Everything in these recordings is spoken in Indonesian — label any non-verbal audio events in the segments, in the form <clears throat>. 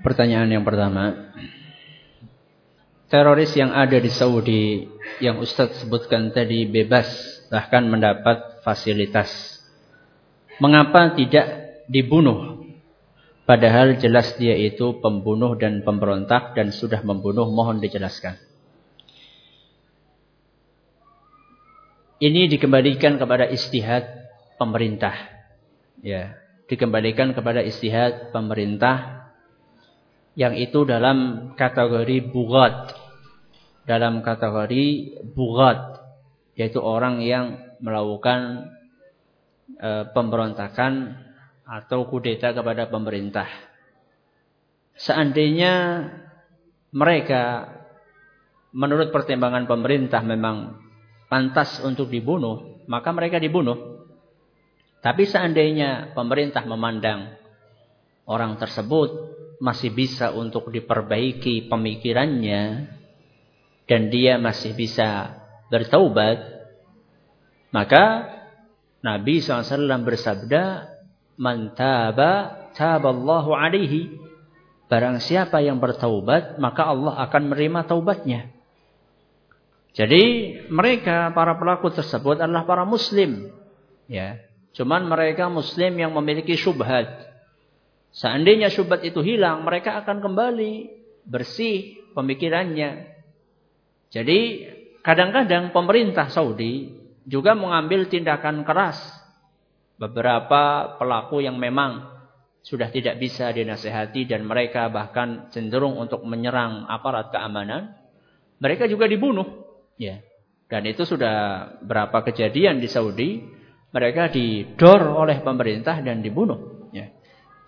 Pertanyaan yang pertama. Teroris yang ada di Saudi yang Ustadz sebutkan tadi bebas bahkan mendapat fasilitas. Mengapa tidak dibunuh? Padahal jelas dia itu pembunuh dan pemberontak dan sudah membunuh, mohon dijelaskan. Ini dikembalikan kepada istihad pemerintah. Ya, dikembalikan kepada istihad pemerintah yang itu dalam kategori bugat dalam kategori bugat yaitu orang yang melakukan e, pemberontakan atau kudeta kepada pemerintah. Seandainya mereka menurut pertimbangan pemerintah memang pantas untuk dibunuh, maka mereka dibunuh. Tapi seandainya pemerintah memandang orang tersebut masih bisa untuk diperbaiki pemikirannya, dan dia masih bisa bertaubat, maka Nabi SAW bersabda, Man taba, taballahu alaihi. Barang siapa yang bertaubat, maka Allah akan menerima taubatnya. Jadi mereka para pelaku tersebut adalah para muslim. Ya. Cuman mereka muslim yang memiliki syubhat. Seandainya syubhat itu hilang, mereka akan kembali bersih pemikirannya, jadi kadang-kadang pemerintah Saudi juga mengambil tindakan keras. Beberapa pelaku yang memang sudah tidak bisa dinasehati dan mereka bahkan cenderung untuk menyerang aparat keamanan, mereka juga dibunuh. Ya. Dan itu sudah berapa kejadian di Saudi, mereka didor oleh pemerintah dan dibunuh.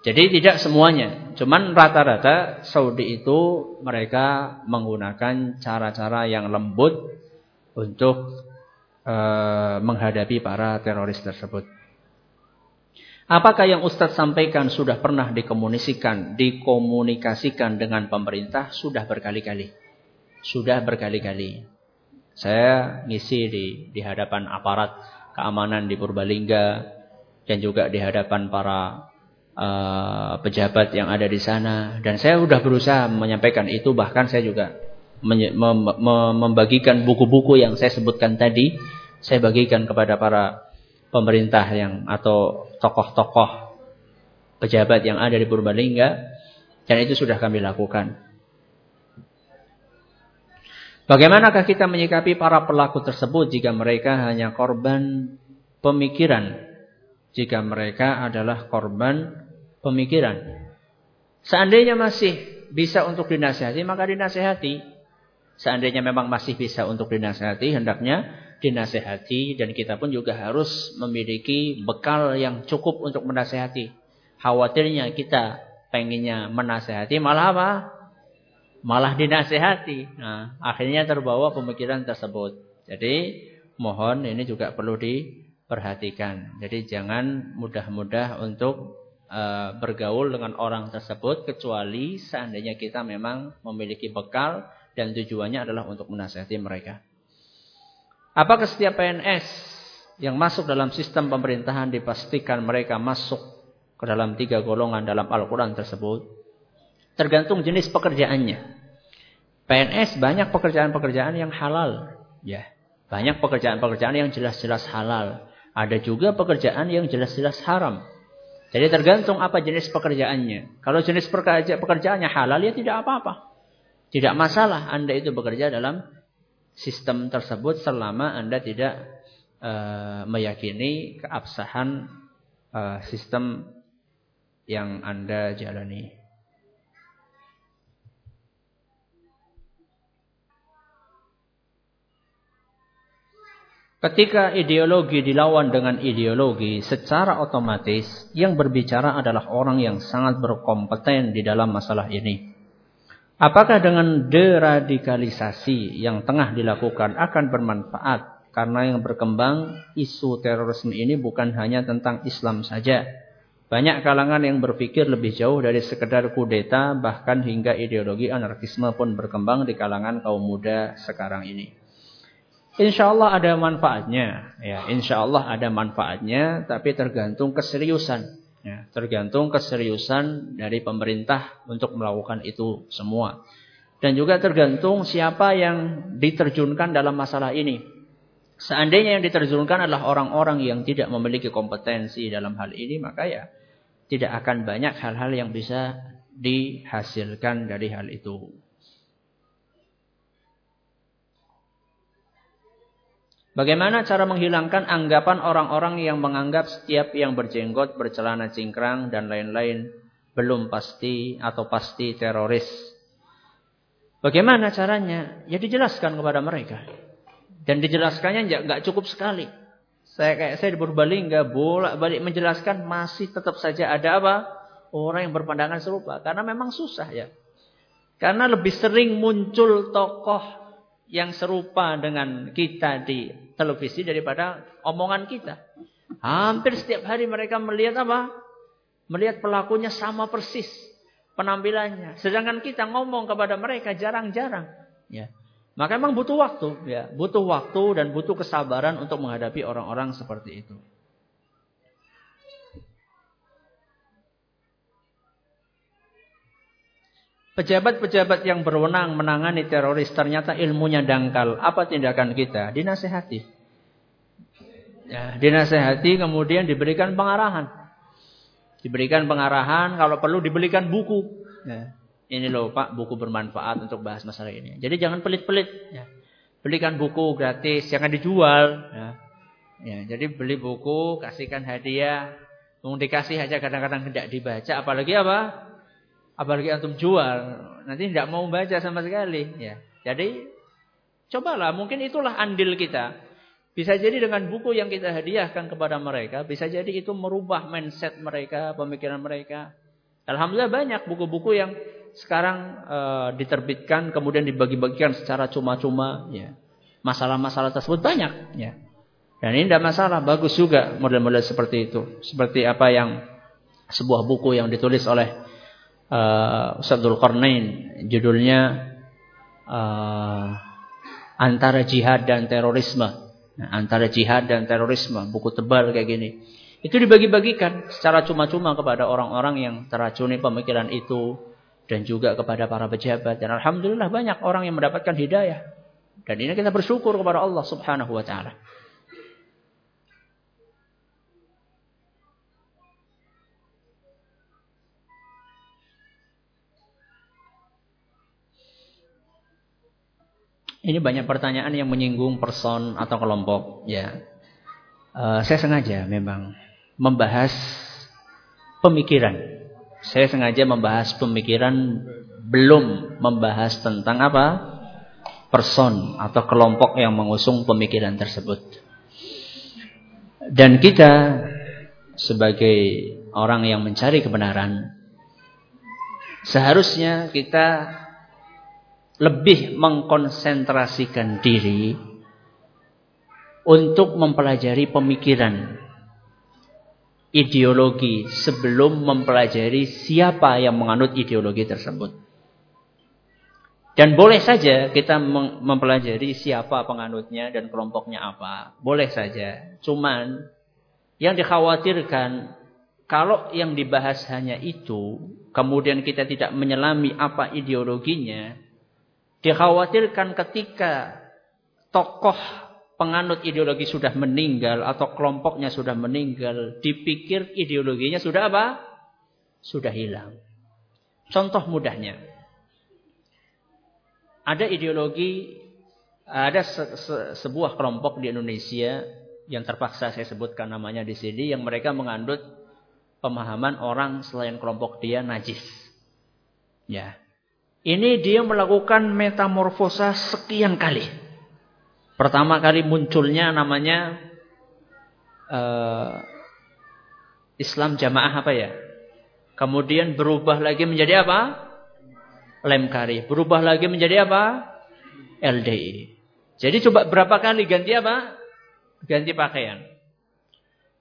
Jadi tidak semuanya, cuman rata-rata Saudi itu mereka menggunakan cara-cara yang lembut untuk e, menghadapi para teroris tersebut. Apakah yang Ustadz sampaikan sudah pernah dikomunikasikan, dikomunikasikan dengan pemerintah? Sudah berkali-kali. Sudah berkali-kali. Saya ngisi di, di hadapan aparat keamanan di Purbalingga dan juga di hadapan para uh, pejabat yang ada di sana dan saya sudah berusaha menyampaikan itu bahkan saya juga membagikan buku-buku yang saya sebutkan tadi saya bagikan kepada para pemerintah yang atau tokoh-tokoh pejabat yang ada di Purbalingga dan itu sudah kami lakukan. Bagaimanakah kita menyikapi para pelaku tersebut jika mereka hanya korban pemikiran jika mereka adalah korban pemikiran. Seandainya masih bisa untuk dinasihati, maka dinasihati. Seandainya memang masih bisa untuk dinasihati, hendaknya dinasihati dan kita pun juga harus memiliki bekal yang cukup untuk menasihati. Khawatirnya kita pengennya menasihati malah apa? Malah dinasihati. Nah, akhirnya terbawa pemikiran tersebut. Jadi mohon ini juga perlu diperhatikan. Jadi jangan mudah-mudah untuk Eh, bergaul dengan orang tersebut kecuali seandainya kita memang memiliki bekal dan tujuannya adalah untuk menasihati mereka. Apakah setiap PNS yang masuk dalam sistem pemerintahan dipastikan mereka masuk ke dalam tiga golongan dalam Al-Quran tersebut? Tergantung jenis pekerjaannya. PNS banyak pekerjaan-pekerjaan yang halal. Ya, banyak pekerjaan-pekerjaan yang jelas-jelas halal. Ada juga pekerjaan yang jelas-jelas haram. Jadi tergantung apa jenis pekerjaannya. Kalau jenis pekerjaannya halal ya tidak apa-apa. Tidak masalah Anda itu bekerja dalam sistem tersebut selama Anda tidak uh, meyakini keabsahan uh, sistem yang Anda jalani. Ketika ideologi dilawan dengan ideologi, secara otomatis yang berbicara adalah orang yang sangat berkompeten di dalam masalah ini. Apakah dengan deradikalisasi yang tengah dilakukan akan bermanfaat? Karena yang berkembang isu terorisme ini bukan hanya tentang Islam saja. Banyak kalangan yang berpikir lebih jauh dari sekedar kudeta, bahkan hingga ideologi anarkisme pun berkembang di kalangan kaum muda sekarang ini. Insya Allah ada manfaatnya, ya. Insya Allah ada manfaatnya, tapi tergantung keseriusan. Ya. tergantung keseriusan dari pemerintah untuk melakukan itu semua. Dan juga tergantung siapa yang diterjunkan dalam masalah ini. Seandainya yang diterjunkan adalah orang-orang yang tidak memiliki kompetensi dalam hal ini, maka ya tidak akan banyak hal-hal yang bisa dihasilkan dari hal itu. Bagaimana cara menghilangkan anggapan orang-orang yang menganggap setiap yang berjenggot, bercelana cingkrang, dan lain-lain belum pasti atau pasti teroris? Bagaimana caranya? Ya dijelaskan kepada mereka. Dan dijelaskannya nggak cukup sekali. Saya kayak saya di Purbalingga bolak-balik menjelaskan masih tetap saja ada apa? Orang yang berpandangan serupa. Karena memang susah ya. Karena lebih sering muncul tokoh yang serupa dengan kita di televisi daripada omongan kita. Hampir setiap hari mereka melihat apa? Melihat pelakunya sama persis penampilannya. Sedangkan kita ngomong kepada mereka jarang-jarang. Ya. Maka memang butuh waktu, ya, butuh waktu dan butuh kesabaran untuk menghadapi orang-orang seperti itu. Pejabat-pejabat yang berwenang menangani teroris ternyata ilmunya dangkal. Apa tindakan kita? Dinasehati. Ya, dinasehati kemudian diberikan pengarahan. Diberikan pengarahan, kalau perlu diberikan buku. Ya. Ini loh Pak, buku bermanfaat untuk bahas masalah ini. Jadi jangan pelit-pelit. Ya. Belikan buku gratis, jangan dijual. Ya. Ya, jadi beli buku, kasihkan hadiah. Mau dikasih aja kadang-kadang tidak dibaca. Apalagi apa? Apalagi antum jual, nanti tidak mau baca sama sekali. Ya. Jadi cobalah, mungkin itulah andil kita. Bisa jadi dengan buku yang kita hadiahkan kepada mereka, bisa jadi itu merubah mindset mereka, pemikiran mereka. Alhamdulillah banyak buku-buku yang sekarang e, diterbitkan kemudian dibagi-bagikan secara cuma-cuma. Ya. Masalah-masalah tersebut banyak. Ya. Dan ini tidak masalah, bagus juga model-model seperti itu. Seperti apa yang sebuah buku yang ditulis oleh uh, Ustaz Qarnain judulnya uh, antara jihad dan terorisme. Nah, antara jihad dan terorisme buku tebal kayak gini. Itu dibagi-bagikan secara cuma-cuma kepada orang-orang yang teracuni pemikiran itu dan juga kepada para pejabat. Dan alhamdulillah banyak orang yang mendapatkan hidayah. Dan ini kita bersyukur kepada Allah Subhanahu wa taala Ini banyak pertanyaan yang menyinggung person atau kelompok. Ya, uh, saya sengaja memang membahas pemikiran. Saya sengaja membahas pemikiran, belum membahas tentang apa person atau kelompok yang mengusung pemikiran tersebut. Dan kita sebagai orang yang mencari kebenaran, seharusnya kita lebih mengkonsentrasikan diri untuk mempelajari pemikiran ideologi sebelum mempelajari siapa yang menganut ideologi tersebut. Dan boleh saja kita mempelajari siapa penganutnya dan kelompoknya apa. Boleh saja. Cuman yang dikhawatirkan kalau yang dibahas hanya itu, kemudian kita tidak menyelami apa ideologinya, Dikhawatirkan ketika tokoh penganut ideologi sudah meninggal atau kelompoknya sudah meninggal, dipikir ideologinya sudah apa? Sudah hilang. Contoh mudahnya. Ada ideologi, ada se se sebuah kelompok di Indonesia yang terpaksa saya sebutkan namanya di sini yang mereka mengandut pemahaman orang selain kelompok dia najis. Ya. Ini dia melakukan metamorfosa sekian kali. Pertama kali munculnya namanya uh, Islam jamaah apa ya? Kemudian berubah lagi menjadi apa? Lemkari. Berubah lagi menjadi apa? LDI. Jadi coba berapa kali ganti apa? Ganti pakaian.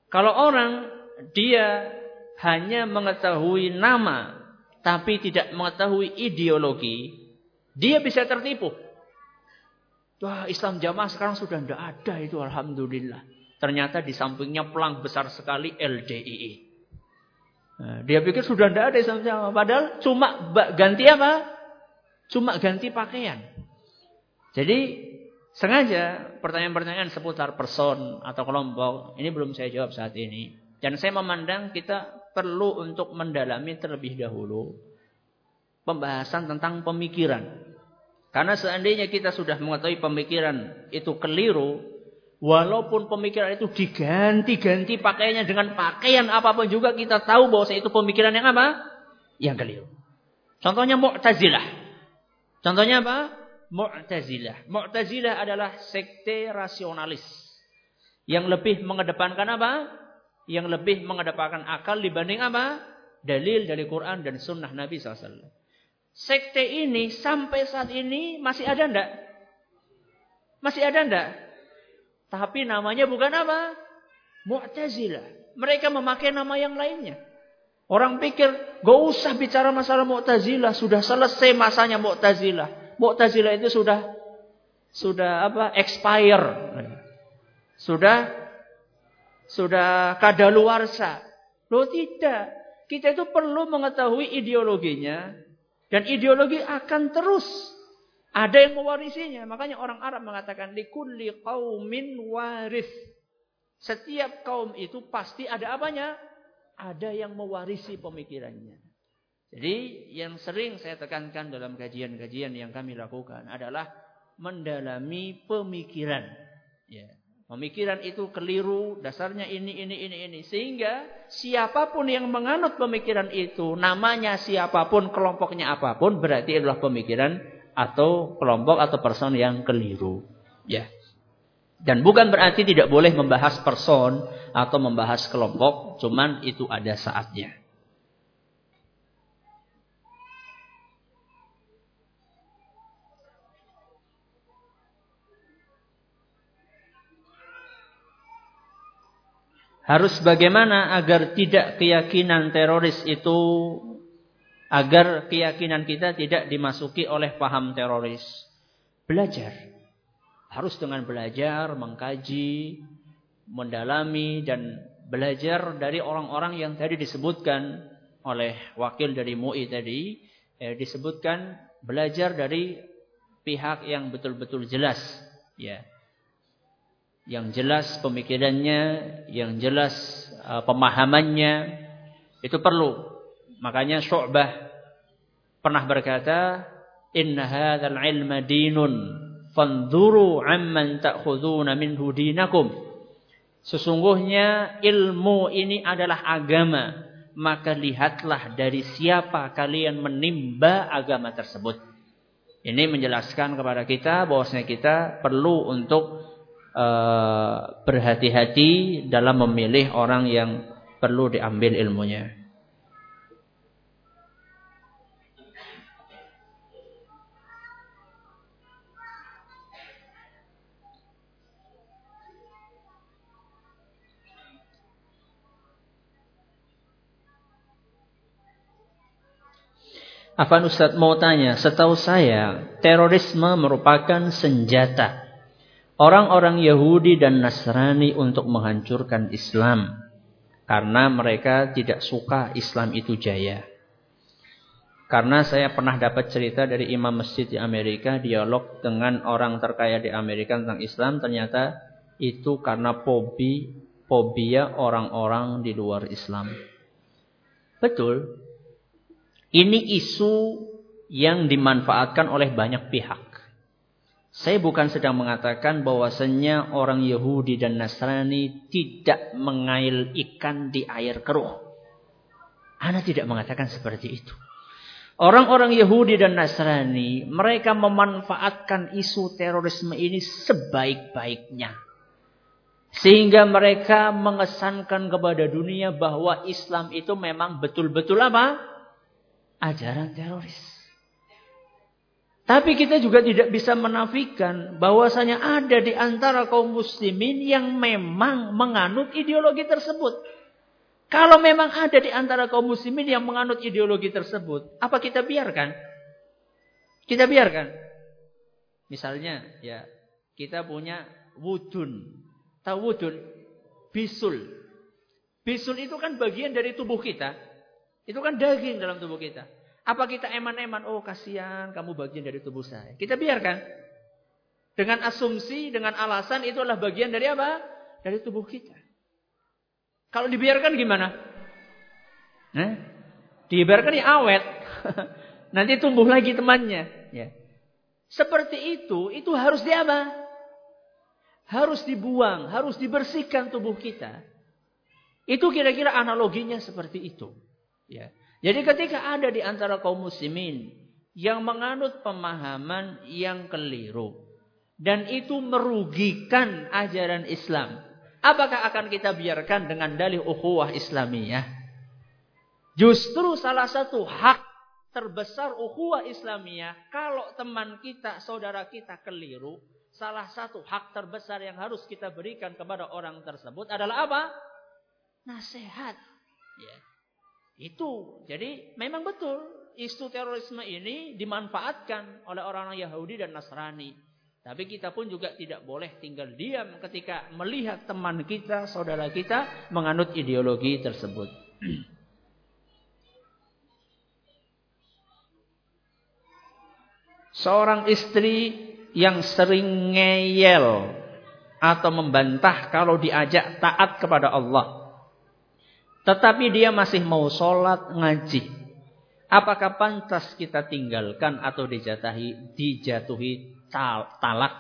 Kalau orang dia hanya mengetahui nama tapi tidak mengetahui ideologi, dia bisa tertipu. Wah, Islam jamaah sekarang sudah tidak ada itu alhamdulillah. Ternyata di sampingnya pelang besar sekali LDII. Nah, dia pikir sudah tidak ada Islam sama. Padahal cuma ganti apa? Cuma ganti pakaian. Jadi sengaja pertanyaan-pertanyaan seputar person atau kelompok ini belum saya jawab saat ini. Dan saya memandang kita perlu untuk mendalami terlebih dahulu pembahasan tentang pemikiran. Karena seandainya kita sudah mengetahui pemikiran itu keliru, Walaupun pemikiran itu diganti-ganti pakaiannya dengan pakaian apa pun juga kita tahu bahwa itu pemikiran yang apa? Yang keliru. Contohnya Mu'tazilah. Contohnya apa? Mu'tazilah. Mu'tazilah adalah sekte rasionalis. Yang lebih mengedepankan apa? Yang lebih mengedepankan akal dibanding apa? Dalil dari Quran dan sunnah Nabi SAW. Sekte ini sampai saat ini masih ada ndak? Masih ada ndak? Tapi namanya bukan apa? Mu'tazilah. Mereka memakai nama yang lainnya. Orang pikir, gak usah bicara masalah Mu'tazilah. Sudah selesai masanya Mu'tazilah. Mu'tazilah itu sudah sudah apa? Expire. Sudah sudah kadaluarsa. Loh tidak. Kita itu perlu mengetahui ideologinya. Dan ideologi akan terus ada yang mewarisinya. Makanya orang Arab mengatakan likulli qaumin waris. Setiap kaum itu pasti ada apanya? Ada yang mewarisi pemikirannya. Jadi yang sering saya tekankan dalam kajian-kajian yang kami lakukan adalah mendalami pemikiran. Ya. Pemikiran itu keliru, dasarnya ini, ini, ini, ini. Sehingga siapa pun yang menganut pemikiran itu, namanya siapa pun, kelompoknya apa pun, berarti adalah pemikiran atau kelompok atau person yang keliru. Ya. Dan bukan berarti tidak boleh membahas person atau membahas kelompok, cuman itu ada saatnya. Harus bagaimana agar tidak keyakinan teroris itu agar keyakinan kita tidak dimasuki oleh paham teroris. Belajar. Harus dengan belajar, mengkaji, mendalami dan belajar dari orang-orang yang tadi disebutkan oleh wakil dari MUI tadi eh, disebutkan belajar dari pihak yang betul-betul jelas ya yang jelas pemikirannya yang jelas uh, pemahamannya itu perlu Makanya Syu'bah pernah berkata, "Inna hadzal ilma dinun, fanzuru amman ta'khuduna minhu dinakum." Sesungguhnya ilmu ini adalah agama, maka lihatlah dari siapa kalian menimba agama tersebut. Ini menjelaskan kepada kita bahwasanya kita perlu untuk uh, berhati-hati dalam memilih orang yang perlu diambil ilmunya. Apa Ustaz mau tanya? Setahu saya, terorisme merupakan senjata orang-orang Yahudi dan Nasrani untuk menghancurkan Islam. Karena mereka tidak suka Islam itu jaya. Karena saya pernah dapat cerita dari imam masjid di Amerika, dialog dengan orang terkaya di Amerika tentang Islam, ternyata itu karena pobi, fobia orang-orang di luar Islam. Betul, ini isu yang dimanfaatkan oleh banyak pihak. Saya bukan sedang mengatakan bahwasanya orang Yahudi dan Nasrani tidak mengail ikan di air keruh. Anda tidak mengatakan seperti itu. Orang-orang Yahudi dan Nasrani, mereka memanfaatkan isu terorisme ini sebaik-baiknya. Sehingga mereka mengesankan kepada dunia bahwa Islam itu memang betul-betul apa? ajaran teroris. Tapi kita juga tidak bisa menafikan bahwasanya ada di antara kaum muslimin yang memang menganut ideologi tersebut. Kalau memang ada di antara kaum muslimin yang menganut ideologi tersebut, apa kita biarkan? Kita biarkan. Misalnya, ya, kita punya wudun. Tahu wudun? Bisul. Bisul itu kan bagian dari tubuh kita. Itu kan daging dalam tubuh kita. Apa kita eman-eman, oh kasihan kamu bagian dari tubuh saya. Kita biarkan. Dengan asumsi, dengan alasan itu adalah bagian dari apa? Dari tubuh kita. Kalau dibiarkan gimana? Nah, dibiarkan ya awet. <laughs> Nanti tumbuh lagi temannya. Ya. Seperti itu, itu harus diapa? Harus dibuang, harus dibersihkan tubuh kita. Itu kira-kira analoginya seperti itu. Ya. Jadi ketika ada di antara kaum muslimin yang menganut pemahaman yang keliru dan itu merugikan ajaran Islam, apakah akan kita biarkan dengan dalih ukhuwah Islamiyah? Justru salah satu hak terbesar ukhuwah Islamiyah kalau teman kita, saudara kita keliru, salah satu hak terbesar yang harus kita berikan kepada orang tersebut adalah apa? Nasihat. Ya. Itu. Jadi memang betul isu terorisme ini dimanfaatkan oleh orang-orang Yahudi dan Nasrani. Tapi kita pun juga tidak boleh tinggal diam ketika melihat teman kita, saudara kita menganut ideologi tersebut. <clears throat> Seorang istri yang sering ngeyel atau membantah kalau diajak taat kepada Allah. Tetapi dia masih mau sholat ngaji. Apakah pantas kita tinggalkan atau dijatuhi, dijatuhi tal, talak?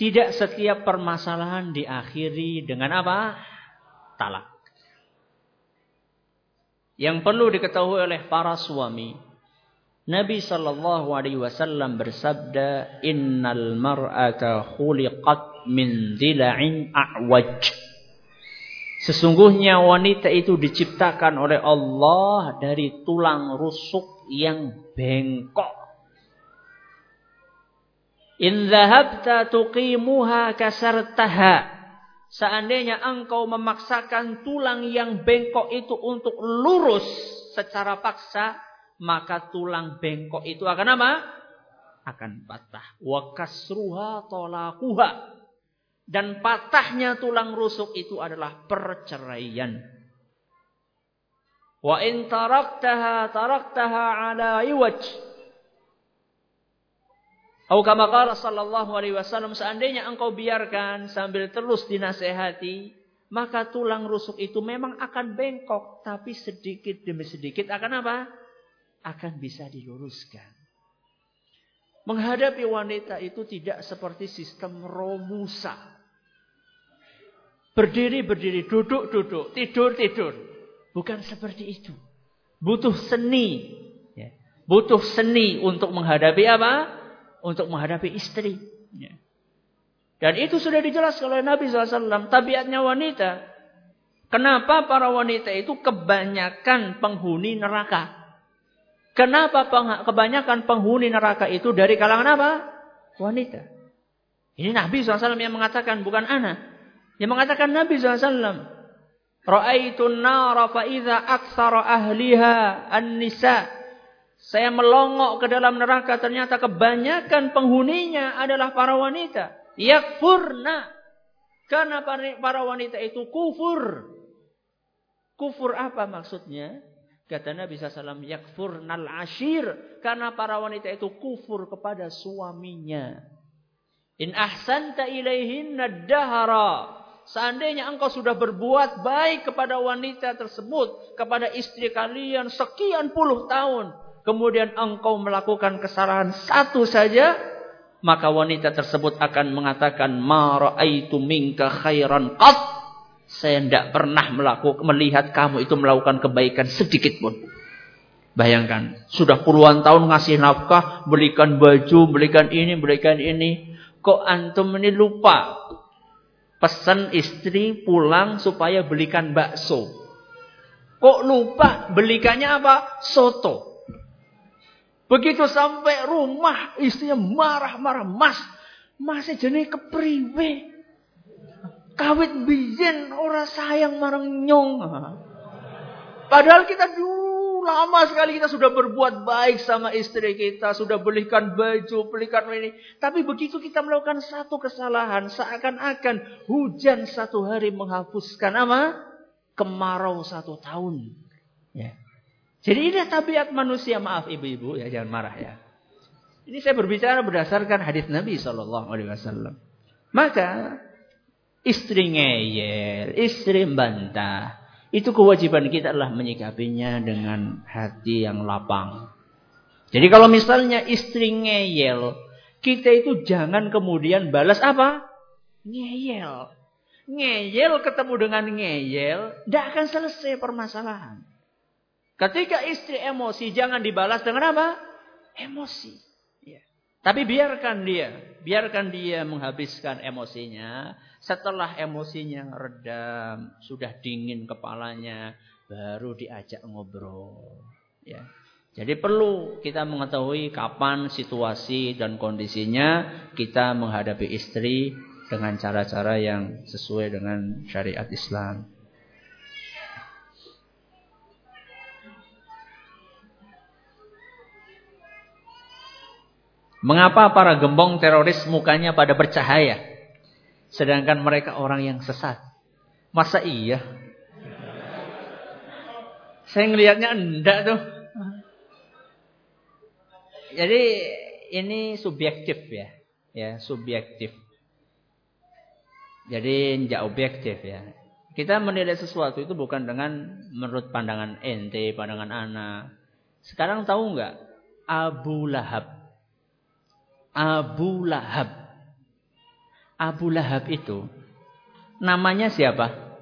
Tidak setiap permasalahan diakhiri dengan apa? Talak. Yang perlu diketahui oleh para suami Nabi sallallahu alaihi wasallam bersabda, "Innal mar'ata khuliqat min dhila'in a'waj." Sesungguhnya wanita itu diciptakan oleh Allah dari tulang rusuk yang bengkok. In dhahabta tuqimuha kasartaha. Seandainya engkau memaksakan tulang yang bengkok itu untuk lurus secara paksa, maka tulang bengkok itu akan apa? Akan patah. Wa kasruha tolakuha. Dan patahnya tulang rusuk itu adalah perceraian. Wa in taraktaha taraktaha ala iwaj. Atau kama qala sallallahu alaihi wasallam seandainya engkau biarkan sambil terus dinasehati, maka tulang rusuk itu memang akan bengkok, tapi sedikit demi sedikit akan apa? Akan bisa diluruskan. Menghadapi wanita itu tidak seperti sistem romusa. Berdiri-berdiri, duduk-duduk, tidur-tidur. Bukan seperti itu. Butuh seni. Ya. Butuh seni untuk menghadapi apa? Untuk menghadapi istri. Ya. Dan itu sudah dijelaskan oleh Nabi SAW. Tabiatnya wanita. Kenapa para wanita itu kebanyakan penghuni neraka? Kenapa kebanyakan penghuni neraka itu dari kalangan apa? Wanita. Ini Nabi SAW yang mengatakan, bukan anak. Yang mengatakan Nabi SAW. Ra'aitun nara fa'idha aksara ahliha an-nisa. Saya melongok ke dalam neraka. Ternyata kebanyakan penghuninya adalah para wanita. Yakfurna. Karena para wanita itu kufur. Kufur apa maksudnya? Kata Nabi SAW, yakfurnal ashir. Karena para wanita itu kufur kepada suaminya. In ahsanta ilaihinna dahara. Seandainya engkau sudah berbuat baik kepada wanita tersebut. Kepada istri kalian sekian puluh tahun. Kemudian engkau melakukan kesalahan satu saja. Maka wanita tersebut akan mengatakan. Ma ra'aitu minka khairan qat. Saya tidak pernah melakukan, melihat kamu itu melakukan kebaikan sedikit pun. Bayangkan, sudah puluhan tahun ngasih nafkah, belikan baju, belikan ini, belikan ini. Kok antum ini lupa? Pesan istri pulang supaya belikan bakso. Kok lupa belikannya apa? Soto. Begitu sampai rumah istrinya marah-marah. Mas, masih jenis kepriwe. Kawit bijen ora sayang marang nyong. Padahal kita dulu lama sekali kita sudah berbuat baik sama istri kita, sudah belikan baju, belikan ini. Tapi begitu kita melakukan satu kesalahan, seakan-akan hujan satu hari menghapuskan apa? Kemarau satu tahun. Ya. Jadi ini tabiat manusia, maaf ibu-ibu ya, jangan marah ya. Ini saya berbicara berdasarkan hadis Nabi Shallallahu Alaihi Wasallam. Maka istri ngeyel, istri bantah, itu kewajiban kita adalah menyikapinya dengan hati yang lapang. Jadi kalau misalnya istri ngeyel, kita itu jangan kemudian balas apa? Ngeyel. Ngeyel ketemu dengan ngeyel, tidak akan selesai permasalahan. Ketika istri emosi, jangan dibalas dengan apa? Emosi. Ya. Tapi biarkan dia, biarkan dia menghabiskan emosinya setelah emosinya redam, sudah dingin kepalanya, baru diajak ngobrol. Ya. Jadi perlu kita mengetahui kapan situasi dan kondisinya kita menghadapi istri dengan cara-cara yang sesuai dengan syariat Islam. Mengapa para gembong teroris mukanya pada bercahaya? Sedangkan mereka orang yang sesat. Masa iya? Saya ngelihatnya enggak tuh. Jadi ini subjektif ya. Ya, subjektif. Jadi tidak objektif ya. Kita menilai sesuatu itu bukan dengan menurut pandangan ente, pandangan anak. Sekarang tahu nggak Abu Lahab? Abu Lahab Abu Lahab itu namanya siapa?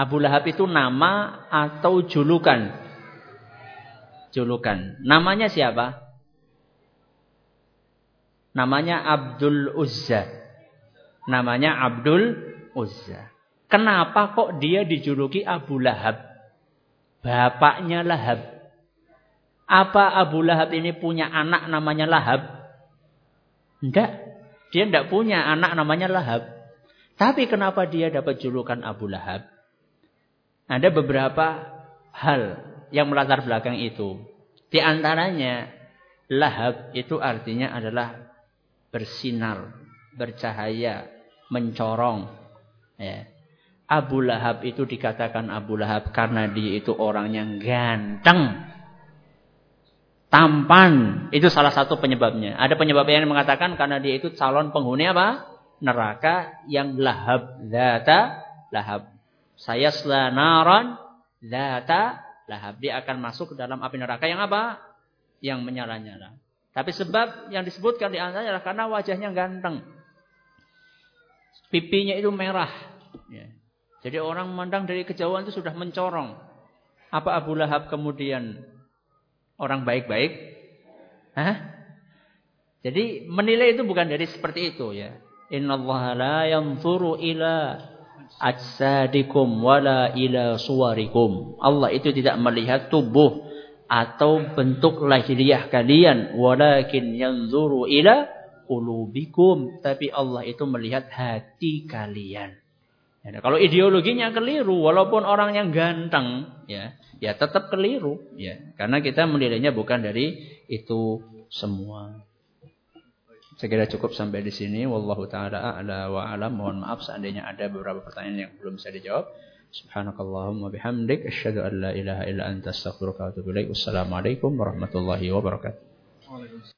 Abu Lahab itu nama atau julukan? Julukan. Namanya siapa? Namanya Abdul Uzza. Namanya Abdul Uzza. Kenapa kok dia dijuluki Abu Lahab? Bapaknya Lahab. Apa Abu Lahab ini punya anak namanya Lahab? Enggak. Dia tidak punya anak namanya Lahab. Tapi kenapa dia dapat julukan Abu Lahab? Ada beberapa hal yang melatar belakang itu. Di antaranya Lahab itu artinya adalah bersinar, bercahaya, mencorong. Ya. Abu Lahab itu dikatakan Abu Lahab karena dia itu orang yang ganteng tampan. Itu salah satu penyebabnya. Ada penyebab yang mengatakan karena dia itu calon penghuni apa? Neraka yang lahab. Data lahab. Saya selanaran data lahab. Dia akan masuk ke dalam api neraka yang apa? Yang menyala-nyala. Tapi sebab yang disebutkan di antaranya adalah karena wajahnya ganteng. Pipinya itu merah. Ya. Jadi orang memandang dari kejauhan itu sudah mencorong. Apa Abu Lahab kemudian orang baik-baik? Hah? Jadi menilai itu bukan dari seperti itu ya. Innallaha la yanzuru ila ajsadikum wala ila suwarikum. Allah itu tidak melihat tubuh atau bentuk lahiriah kalian, walakin yanzuru ila ulubikum. Tapi Allah itu melihat hati kalian. Ya, kalau ideologinya keliru, walaupun orang yang ganteng, ya, ya tetap keliru ya. Karena kita menilainya bukan dari itu semua. Saya kira cukup sampai di sini. Wallahu taala a'la wa alam. Mohon maaf seandainya ada beberapa pertanyaan yang belum bisa dijawab. Subhanakallahumma bihamdik. Asyhadu an la ilaha illa anta astaghfiruka wa atubu ilaik. Wassalamualaikum warahmatullahi wabarakatuh